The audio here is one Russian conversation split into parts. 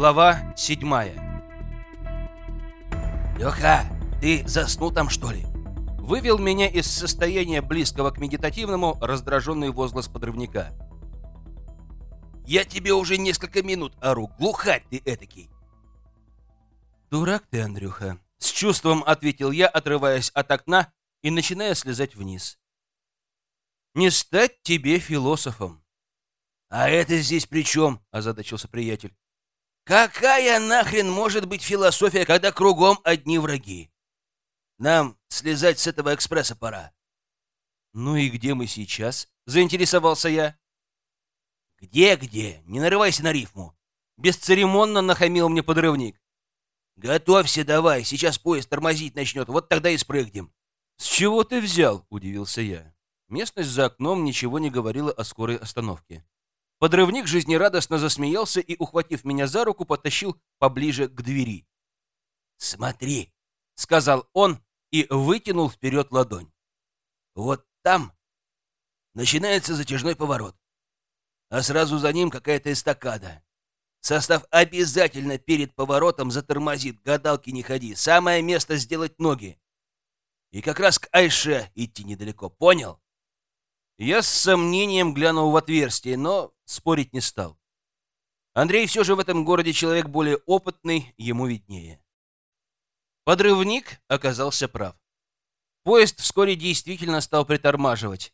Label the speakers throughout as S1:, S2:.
S1: Глава седьмая.
S2: «Леха, ты заснул там, что ли?»
S1: Вывел меня из состояния близкого к медитативному раздраженный возглас подрывника.
S2: «Я тебе уже несколько минут ору, глухарь ты этакий!»
S1: «Дурак ты, Андрюха!» — с чувством ответил я, отрываясь от окна и начиная слезать вниз. «Не стать тебе философом!»
S2: «А это здесь при чем?» — озадачился приятель.
S1: Какая нахрен может быть философия, когда кругом одни враги? Нам слезать с этого экспресса пора. Ну и где мы сейчас? Заинтересовался я. Где-где? Не нарывайся на рифму. Бесцеремонно нахамил мне подрывник. Готовься давай, сейчас поезд тормозить начнет, вот тогда и спрыгнем. С чего ты взял? Удивился я. Местность за окном ничего не говорила о скорой остановке. Подрывник жизнерадостно засмеялся и, ухватив меня за руку, потащил поближе к двери. «Смотри!» — сказал он и вытянул вперед ладонь. «Вот там начинается затяжной поворот, а сразу за ним какая-то эстакада. Состав обязательно перед поворотом затормозит, гадалки не ходи, самое место сделать ноги. И как раз к Айше идти недалеко, понял?» Я с сомнением глянул в отверстие, но спорить не стал. Андрей все же в этом городе человек более опытный, ему виднее. Подрывник оказался прав. Поезд вскоре действительно стал притормаживать.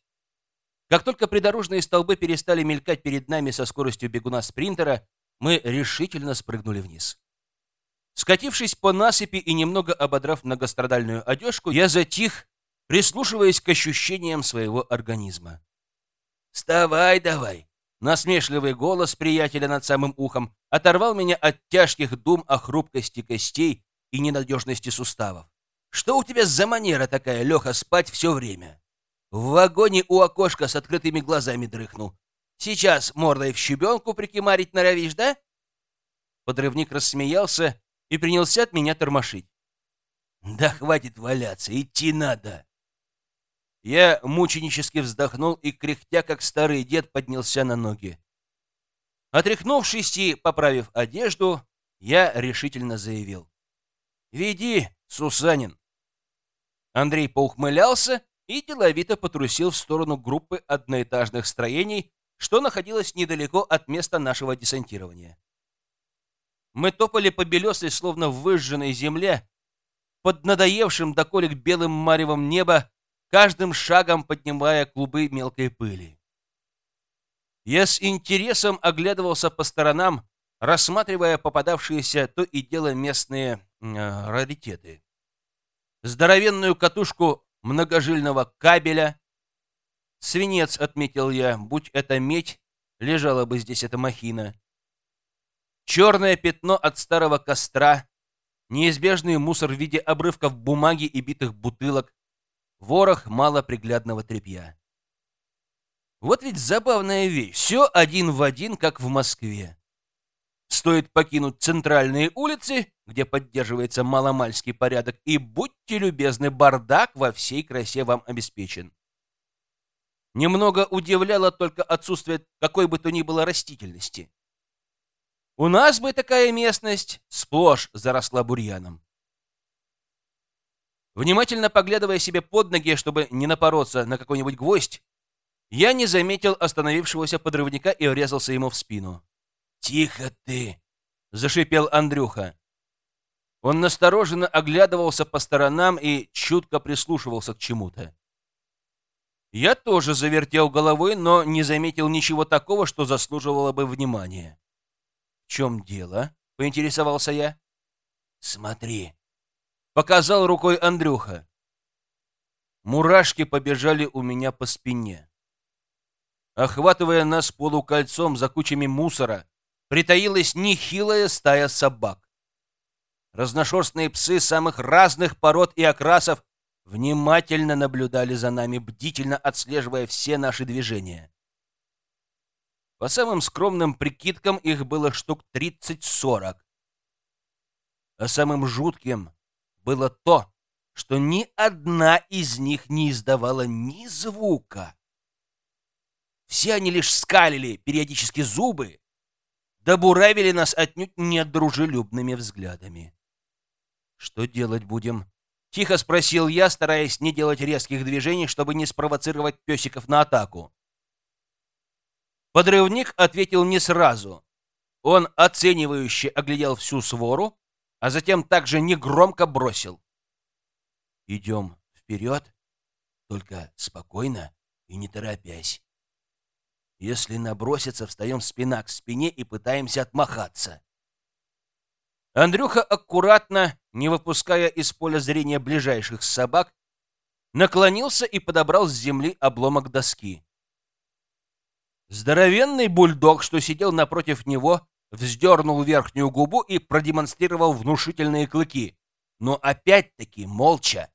S1: Как только придорожные столбы перестали мелькать перед нами со скоростью бегуна-спринтера, мы решительно спрыгнули вниз. Скатившись по насыпи и немного ободрав многострадальную одежку, я затих прислушиваясь к ощущениям своего организма. «Вставай давай!» Насмешливый голос приятеля над самым ухом оторвал меня от тяжких дум о хрупкости костей и ненадежности суставов. «Что у тебя за манера такая, Леха, спать все время?» В вагоне у окошка с открытыми глазами дрыхнул. «Сейчас мордой в щебенку прикимарить норовишь, да?» Подрывник рассмеялся и принялся от меня тормошить. «Да хватит валяться, идти надо!» Я мученически вздохнул и, кряхтя, как старый дед, поднялся на ноги. Отряхнувшись и поправив одежду, я решительно заявил. «Веди, Сусанин!» Андрей поухмылялся и деловито потрусил в сторону группы одноэтажных строений, что находилось недалеко от места нашего десантирования. Мы топали по белесой, словно выжженной земле, под надоевшим до колик белым маревом неба, каждым шагом поднимая клубы мелкой пыли. Я с интересом оглядывался по сторонам, рассматривая попадавшиеся то и дело местные э, раритеты. Здоровенную катушку многожильного кабеля. Свинец, отметил я, будь это медь, лежала бы здесь эта махина. Черное пятно от старого костра, неизбежный мусор в виде обрывков бумаги и битых бутылок, ворох малоприглядного тряпья. Вот ведь забавная вещь. Все один в один, как в Москве. Стоит покинуть центральные улицы, где поддерживается маломальский порядок, и будьте любезны, бардак во всей красе вам обеспечен. Немного удивляло только отсутствие какой бы то ни было растительности. У нас бы такая местность сплошь заросла бурьяном. Внимательно поглядывая себе под ноги, чтобы не напороться на какой-нибудь гвоздь, я не заметил остановившегося подрывника и врезался ему в спину. «Тихо ты!» — зашипел Андрюха. Он настороженно оглядывался по сторонам и чутко прислушивался к чему-то. Я тоже завертел головой, но не заметил ничего такого, что заслуживало бы внимания. «В чем дело?» — поинтересовался я. «Смотри», Показал рукой Андрюха. Мурашки побежали у меня по спине. Охватывая нас полукольцом за кучами мусора, притаилась нехилая стая собак. Разношерстные псы самых разных пород и окрасов внимательно наблюдали за нами, бдительно отслеживая все наши движения. По самым скромным прикидкам их было штук 30-40. А самым жутким было то, что ни одна из них не издавала ни звука. Все они лишь скалили периодически зубы, добуравили нас отнюдь недружелюбными взглядами. «Что делать будем?» — тихо спросил я, стараясь не делать резких движений, чтобы не спровоцировать песиков на атаку. Подрывник ответил не сразу. Он оценивающе оглядел всю свору, а затем также негромко бросил. «Идем вперед, только спокойно и не торопясь. Если набросится, встаем спина к спине и пытаемся отмахаться. Андрюха аккуратно, не выпуская из поля зрения ближайших собак, наклонился и подобрал с земли обломок доски. Здоровенный бульдог, что сидел напротив него, вздернул верхнюю губу и продемонстрировал внушительные клыки, но опять-таки молча.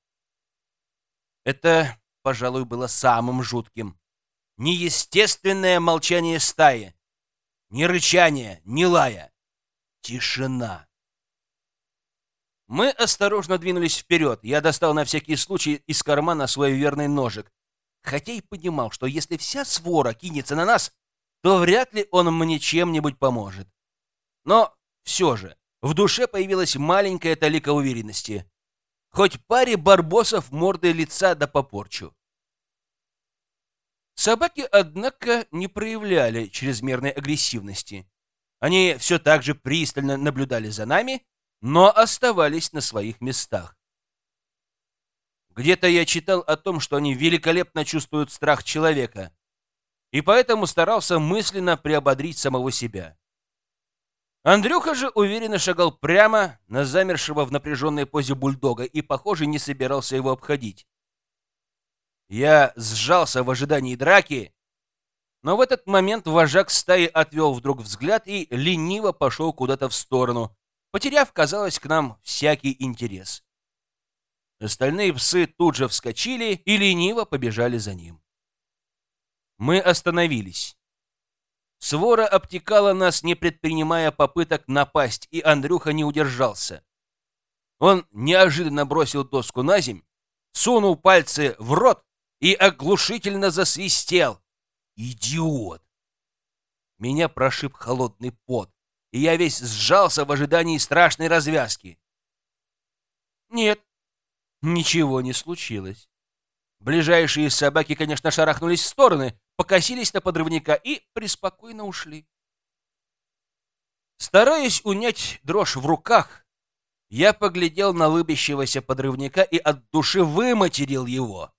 S1: Это, пожалуй, было самым жутким неестественное молчание стаи. Ни рычания, ни лая. Тишина. Мы осторожно двинулись вперед. Я достал на всякий случай из кармана свой верный ножик. Хотя и понимал, что если вся свора кинется на нас, то вряд ли он мне чем-нибудь поможет. Но все же в душе появилась маленькая талика уверенности. Хоть паре барбосов морды лица да попорчу. Собаки, однако, не проявляли чрезмерной агрессивности. Они все так же пристально наблюдали за нами, но оставались на своих местах. Где-то я читал о том, что они великолепно чувствуют страх человека, и поэтому старался мысленно приободрить самого себя. Андрюха же уверенно шагал прямо на замершего в напряженной позе бульдога и, похоже, не собирался его обходить. Я сжался в ожидании драки, но в этот момент вожак стаи отвел вдруг взгляд и лениво пошел куда-то в сторону, потеряв, казалось, к нам всякий интерес. Остальные псы тут же вскочили и лениво побежали за ним. Мы остановились. Свора обтекала нас, не предпринимая попыток напасть, и Андрюха не удержался. Он неожиданно бросил доску на земь, сунул пальцы в рот и оглушительно засвистел. Идиот! Меня прошиб холодный пот, и я весь сжался в ожидании страшной развязки. Нет, ничего не случилось. Ближайшие собаки, конечно, шарахнулись в стороны, покосились на подрывника и преспокойно ушли. Стараясь унять дрожь в руках, я поглядел на лыбящегося подрывника и от души выматерил его.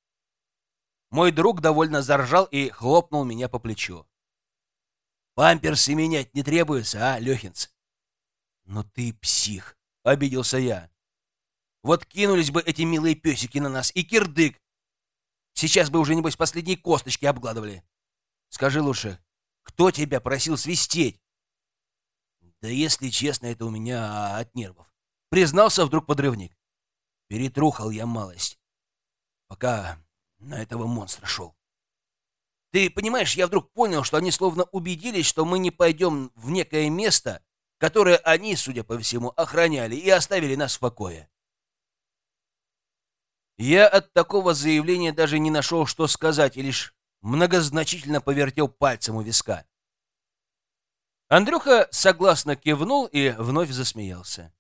S1: Мой друг довольно заржал и хлопнул меня по плечу. «Памперсы менять не требуется, а, Лехинц?» «Ну ты псих!» — обиделся я. «Вот кинулись бы эти милые песики на нас, и кирдык! Сейчас бы уже, небось, последние косточки обгладывали. Скажи лучше, кто тебя просил свистеть?» «Да если честно, это у меня от нервов», — признался вдруг подрывник. «Перетрухал я малость. Пока на этого монстра шел. Ты понимаешь, я вдруг понял, что они словно убедились, что мы не пойдем в некое место, которое они, судя по всему, охраняли и оставили нас в покое. Я от такого заявления даже не нашел, что сказать, и лишь многозначительно повертел пальцем у виска. Андрюха согласно кивнул и вновь засмеялся.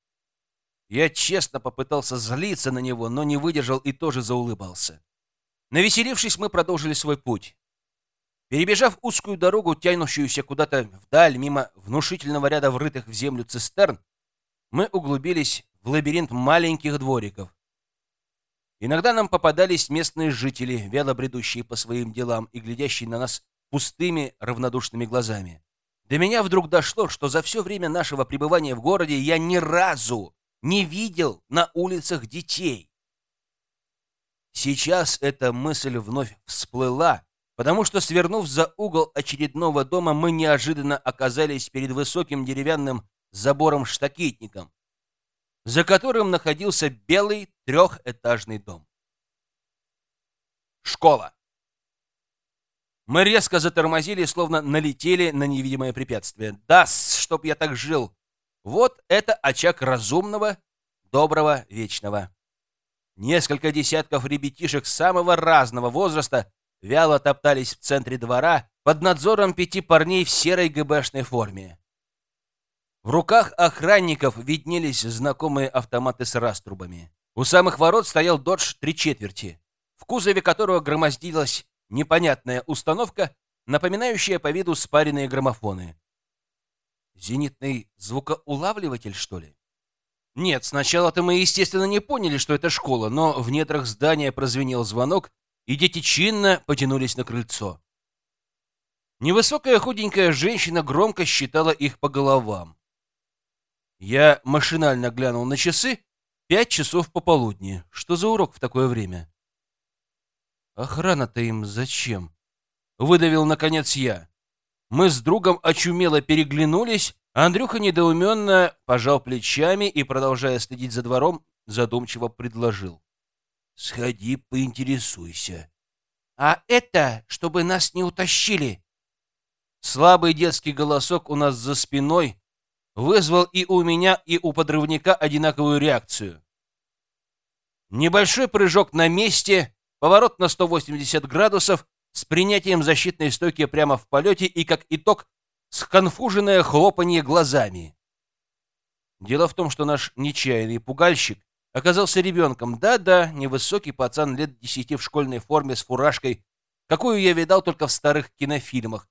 S1: Я честно попытался злиться на него, но не выдержал и тоже заулыбался. Навеселившись, мы продолжили свой путь. Перебежав узкую дорогу, тянущуюся куда-то вдаль, мимо внушительного ряда врытых в землю цистерн, мы углубились в лабиринт маленьких двориков. Иногда нам попадались местные жители, вяло бредущие по своим делам и глядящие на нас пустыми, равнодушными глазами. До меня вдруг дошло, что за все время нашего пребывания в городе я ни разу не видел на улицах детей. Сейчас эта мысль вновь всплыла, потому что, свернув за угол очередного дома, мы неожиданно оказались перед высоким деревянным забором-штакетником, за которым находился белый трехэтажный дом. Школа. Мы резко затормозили, словно налетели на невидимое препятствие. Да, чтоб я так жил! Вот это очаг разумного, доброго, вечного. Несколько десятков ребятишек самого разного возраста вяло топтались в центре двора под надзором пяти парней в серой ГБшной форме. В руках охранников виднелись знакомые автоматы с раструбами. У самых ворот стоял «Додж» три четверти, в кузове которого громоздилась непонятная установка, напоминающая по виду спаренные граммофоны. Зенитный звукоулавливатель, что ли? Нет, сначала-то мы, естественно, не поняли, что это школа, но в недрах здания прозвенел звонок, и дети чинно потянулись на крыльцо. Невысокая худенькая женщина громко считала их по головам. Я машинально глянул на часы. Пять часов пополудни. Что за урок в такое время? Охрана-то им зачем? Выдавил, наконец, я. Мы с другом очумело переглянулись, Андрюха недоуменно пожал плечами и, продолжая следить за двором, задумчиво предложил. «Сходи, поинтересуйся». «А это, чтобы нас не утащили!» Слабый детский голосок у нас за спиной вызвал и у меня, и у подрывника одинаковую реакцию. Небольшой прыжок на месте, поворот на 180 градусов с принятием защитной стойки прямо в полете и, как итог, сконфуженное хлопанье глазами. Дело в том, что наш нечаянный пугальщик оказался ребенком. Да-да, невысокий пацан лет десяти в школьной форме с фуражкой, какую я видал только в старых кинофильмах.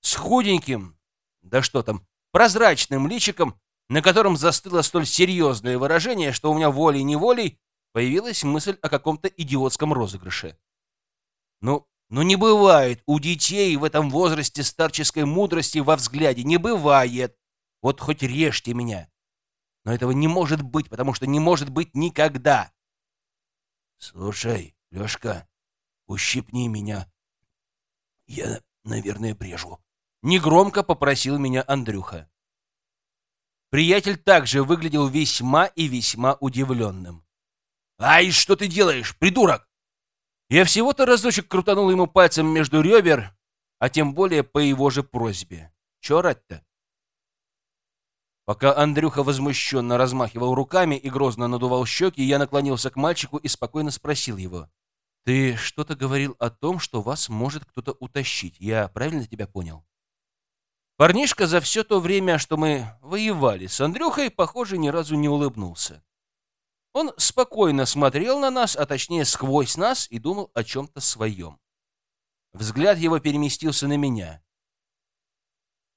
S1: С худеньким, да что там, прозрачным личиком, на котором застыло столь серьезное выражение, что у меня волей-неволей появилась мысль о каком-то идиотском розыгрыше. Ну, ну не бывает у детей в этом возрасте старческой мудрости во взгляде. Не бывает. Вот хоть режьте меня. Но этого не может быть, потому что не может быть никогда. Слушай, Лешка, ущипни меня. Я, наверное, прежу. Негромко попросил меня Андрюха. Приятель также выглядел весьма и весьма удивленным. «Ай, что ты делаешь, придурок?» Я всего-то разочек крутанул ему пальцем между ребер, а тем более по его же просьбе. Че орать-то? Пока Андрюха возмущенно размахивал руками и грозно надувал щеки, я наклонился к мальчику и спокойно спросил его. «Ты что-то говорил о том, что вас может кто-то утащить. Я правильно тебя понял?» Парнишка за все то время, что мы воевали с Андрюхой, похоже, ни разу не улыбнулся. Он спокойно смотрел на нас, а точнее сквозь нас, и думал о чем-то своем. Взгляд его переместился на меня.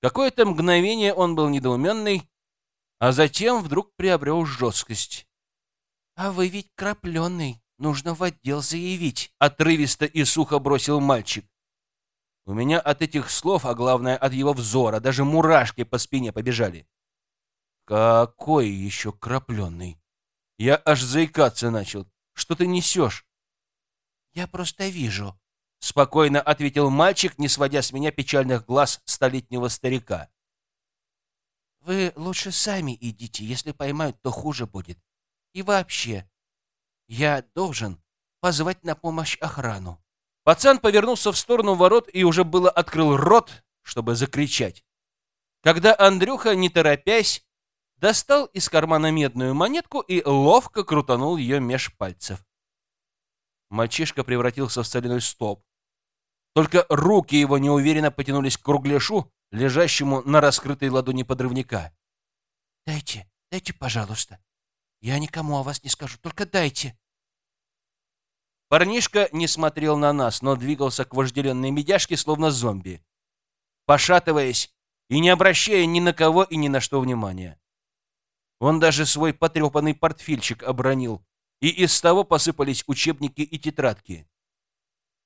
S1: Какое-то мгновение он был недоуменный, а затем вдруг приобрел жесткость. «А вы ведь крапленый, нужно в отдел заявить», — отрывисто и сухо бросил мальчик. У меня от этих слов, а главное от его взора, даже мурашки по спине побежали. Какой еще крапленный? Я аж заикаться начал. Что ты несешь? Я просто вижу. Спокойно ответил мальчик, не сводя с меня печальных глаз столетнего старика. Вы лучше сами идите. Если поймают, то хуже будет. И вообще, я должен позвать на помощь охрану. Пацан повернулся в сторону ворот и уже было открыл рот, чтобы закричать. Когда Андрюха, не торопясь, достал из кармана медную монетку и ловко крутанул ее меж пальцев. Мальчишка превратился в соляной столб. Только руки его неуверенно потянулись к кругляшу, лежащему на раскрытой ладони подрывника. «Дайте, дайте, пожалуйста. Я никому о вас не скажу, только дайте». Парнишка не смотрел на нас, но двигался к вожделенной медяшке, словно зомби, пошатываясь и не обращая ни на кого и ни на что внимания. Он даже свой потрепанный портфельчик обронил, и из того посыпались учебники и тетрадки.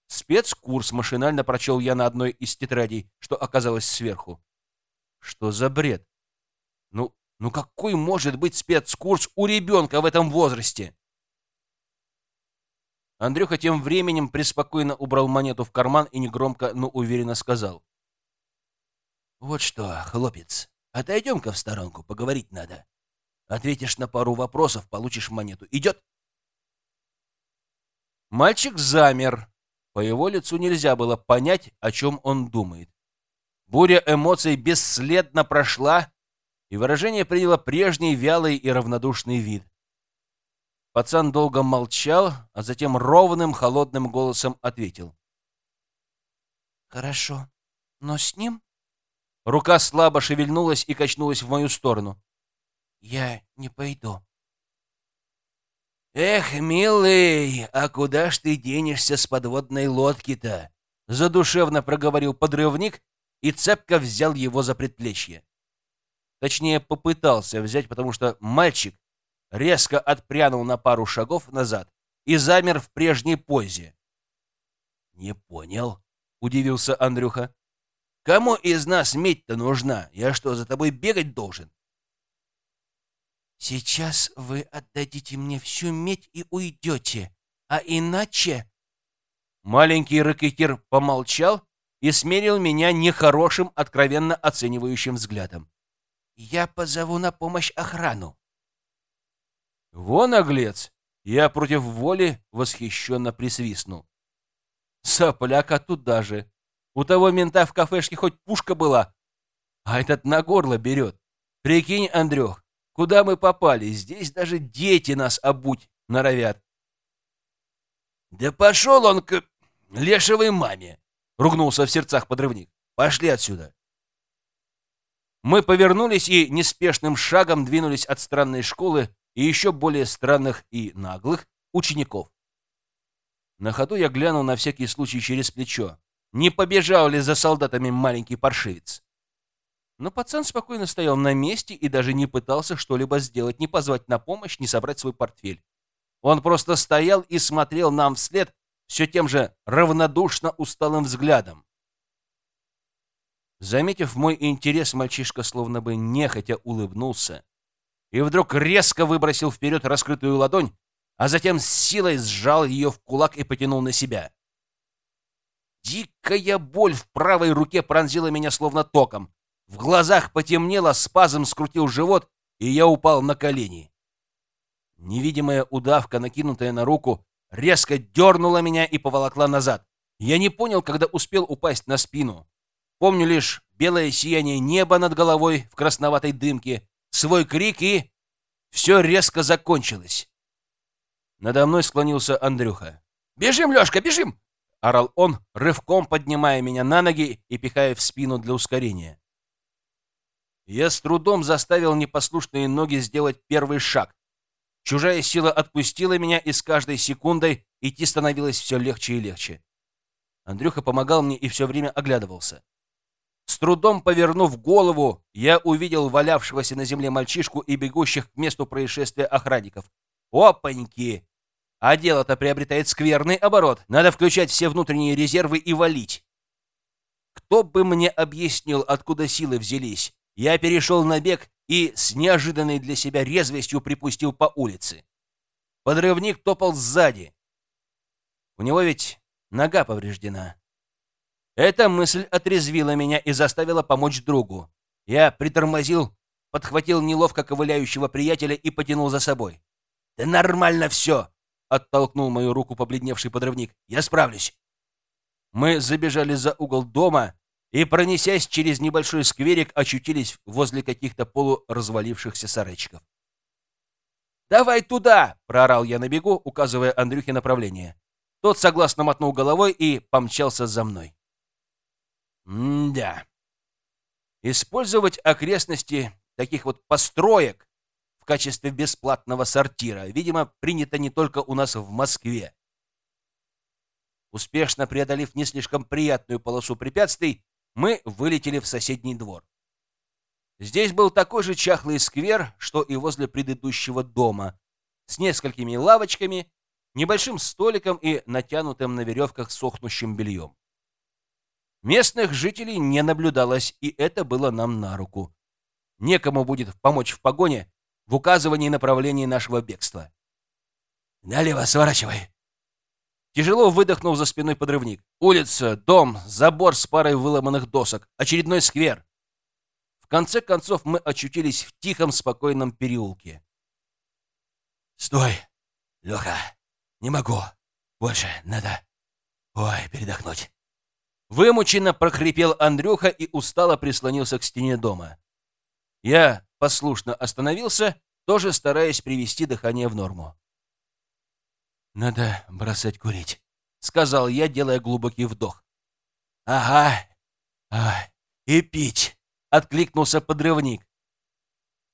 S1: Спецкурс машинально прочел я на одной из тетрадей, что оказалось сверху. Что за бред? Ну, ну какой может быть спецкурс у ребенка в этом возрасте? Андрюха тем временем преспокойно убрал монету в карман и негромко, но уверенно сказал. «Вот что, хлопец, отойдем-ка в сторонку, поговорить надо. Ответишь на пару вопросов, получишь монету. Идет?» Мальчик замер. По его лицу нельзя было понять, о чем он думает. Буря эмоций бесследно прошла, и выражение приняло прежний вялый и равнодушный вид. Пацан долго молчал, а затем ровным, холодным голосом ответил. «Хорошо, но с ним Рука слабо шевельнулась и качнулась в мою сторону.
S2: «Я не пойду». «Эх, милый, а куда ж ты денешься с подводной лодки-то?»
S1: Задушевно проговорил подрывник и цепко взял его за предплечье. Точнее, попытался взять, потому что мальчик резко отпрянул на пару шагов назад и замер в прежней позе.
S2: «Не понял», —
S1: удивился Андрюха.
S2: «Кому из нас медь-то нужна? Я что, за тобой бегать должен?»
S3: «Сейчас вы отдадите мне всю медь и уйдете, а иначе...»
S1: Маленький ракетир помолчал и смерил меня нехорошим, откровенно оценивающим взглядом.
S3: «Я позову на помощь охрану».
S1: «Вон, оглец!» Я против воли восхищенно присвистнул. Сопляка туда же. У того мента в кафешке хоть пушка была, а этот на горло берет. Прикинь, Андрюх, куда мы попали? Здесь даже дети нас обуть норовят.
S2: «Да пошел он к лешевой маме!» — ругнулся в сердцах подрывник. «Пошли отсюда!»
S1: Мы повернулись и неспешным шагом двинулись от странной школы и еще более странных и наглых учеников. На ходу я глянул на всякий случай через плечо. Не побежал ли за солдатами маленький паршивец? Но пацан спокойно стоял на месте и даже не пытался что-либо сделать, не позвать на помощь, не собрать свой портфель. Он просто стоял и смотрел нам вслед все тем же равнодушно усталым взглядом. Заметив мой интерес, мальчишка словно бы нехотя улыбнулся и вдруг резко выбросил вперед раскрытую ладонь, а затем с силой сжал ее в кулак и потянул на себя. Дикая боль в правой руке пронзила меня словно током. В глазах потемнело, спазм скрутил живот, и я упал на колени. Невидимая удавка, накинутая на руку, резко дернула меня и поволокла назад. Я не понял, когда успел упасть на спину. Помню лишь белое сияние неба над головой в красноватой дымке, свой крик и... Все резко закончилось. Надо мной склонился Андрюха.
S2: «Бежим, Лешка, бежим!»
S1: — орал он, рывком поднимая меня на ноги и пихая в спину для ускорения. Я с трудом заставил непослушные ноги сделать первый шаг. Чужая сила отпустила меня, и с каждой секундой идти становилось все легче и легче. Андрюха помогал мне и все время оглядывался. С трудом повернув голову, я увидел валявшегося на земле мальчишку и бегущих к месту происшествия охранников. Опаньки! А дело-то приобретает скверный оборот. Надо включать все внутренние резервы и валить. Кто бы мне объяснил, откуда силы взялись? Я перешел на бег и с неожиданной для себя резвостью припустил по улице. Подрывник топал сзади. У него ведь нога повреждена. Эта мысль отрезвила меня и заставила помочь другу. Я притормозил, подхватил неловко ковыляющего приятеля и потянул за собой. «Да нормально все!» — оттолкнул мою руку побледневший подрывник. «Я справлюсь!» Мы забежали за угол дома и, пронесясь через небольшой скверик, очутились возле каких-то полуразвалившихся сарайчиков. «Давай туда!» — проорал я на бегу, указывая Андрюхе направление. Тот согласно мотнул головой и помчался за мной. М-да. Использовать окрестности таких вот построек в качестве бесплатного сортира, видимо, принято не только у нас в Москве. Успешно преодолев не слишком приятную полосу препятствий, мы вылетели в соседний двор. Здесь был такой же чахлый сквер, что и возле предыдущего дома, с несколькими лавочками, небольшим столиком и натянутым на веревках сохнущим бельем. Местных жителей не наблюдалось, и это было нам на руку. Некому будет помочь в погоне в указывании направления нашего бегства.
S2: «Налево сворачивай!»
S1: Тяжело выдохнул за спиной подрывник. Улица, дом, забор с парой выломанных досок, очередной сквер. В конце концов мы очутились в тихом, спокойном переулке.
S2: «Стой, Леха! Не могу! Больше надо... Ой, передохнуть!»
S1: Вымученно прохрипел Андрюха и устало прислонился к стене дома. Я послушно остановился, тоже стараясь привести дыхание в норму.
S2: «Надо бросать курить», —
S1: сказал я, делая глубокий вдох.
S2: «Ага, а, и пить»,
S1: откликнулся подрывник.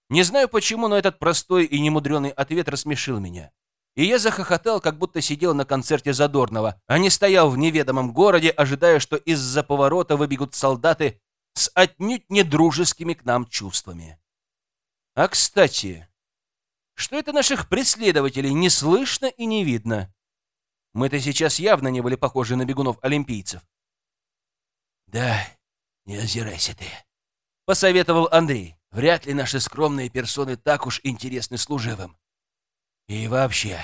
S1: Не знаю почему, но этот простой и немудренный ответ рассмешил меня. И я захохотал, как будто сидел на концерте Задорнова, а не стоял в неведомом городе, ожидая, что из-за поворота выбегут солдаты с отнюдь недружескими к нам чувствами. А кстати, что это наших преследователей не слышно и не видно? Мы-то сейчас явно не были похожи на бегунов-олимпийцев.
S2: «Да, не озирайся ты», —
S1: посоветовал Андрей.
S2: «Вряд ли наши скромные персоны так уж интересны служивым. И вообще,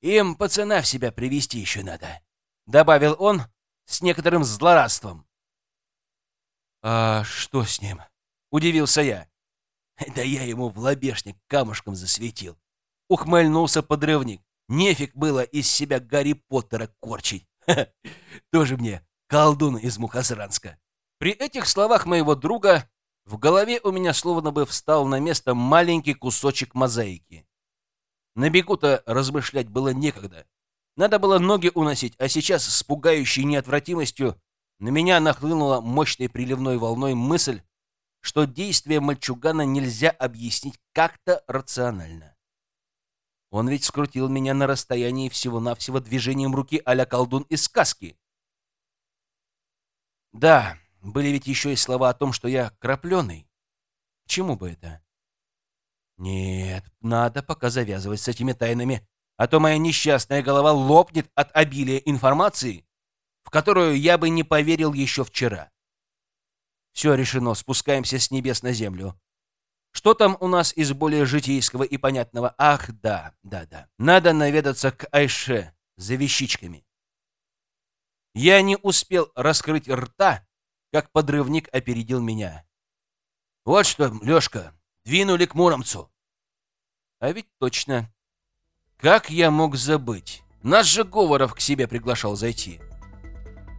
S2: им пацана в себя привести еще надо», — добавил он с некоторым злорадством.
S1: «А что с ним?» — удивился я.
S2: «Да я ему в лобешник камушком засветил», —
S1: ухмыльнулся подрывник.
S2: «Нефиг было из себя Гарри Поттера корчить. Тоже мне колдун из Мухосранска».
S1: При этих словах моего друга в голове у меня словно бы встал на место маленький кусочек мозаики. На бегу-то размышлять было некогда. Надо было ноги уносить, а сейчас с пугающей неотвратимостью на меня нахлынула мощной приливной волной мысль, что действия мальчугана нельзя объяснить как-то рационально. Он ведь скрутил меня на расстоянии всего-навсего движением руки а колдун из сказки. Да, были ведь еще и слова о том, что я крапленый. Чему бы это? Нет, надо пока завязывать с этими тайнами, а то моя несчастная голова лопнет от обилия информации, в которую я бы не поверил еще вчера. Все решено, спускаемся с небес на землю. Что там у нас из более житейского и понятного? Ах, да, да, да. Надо наведаться к Айше за вещичками. Я не успел раскрыть рта, как подрывник опередил меня.
S2: Вот что, Лешка, двинули к Муромцу.
S1: А ведь точно. Как я мог забыть? Нас же Говоров к себе приглашал зайти.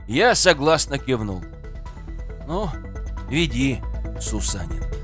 S1: Я согласно кивнул. Ну, веди, Сусанин.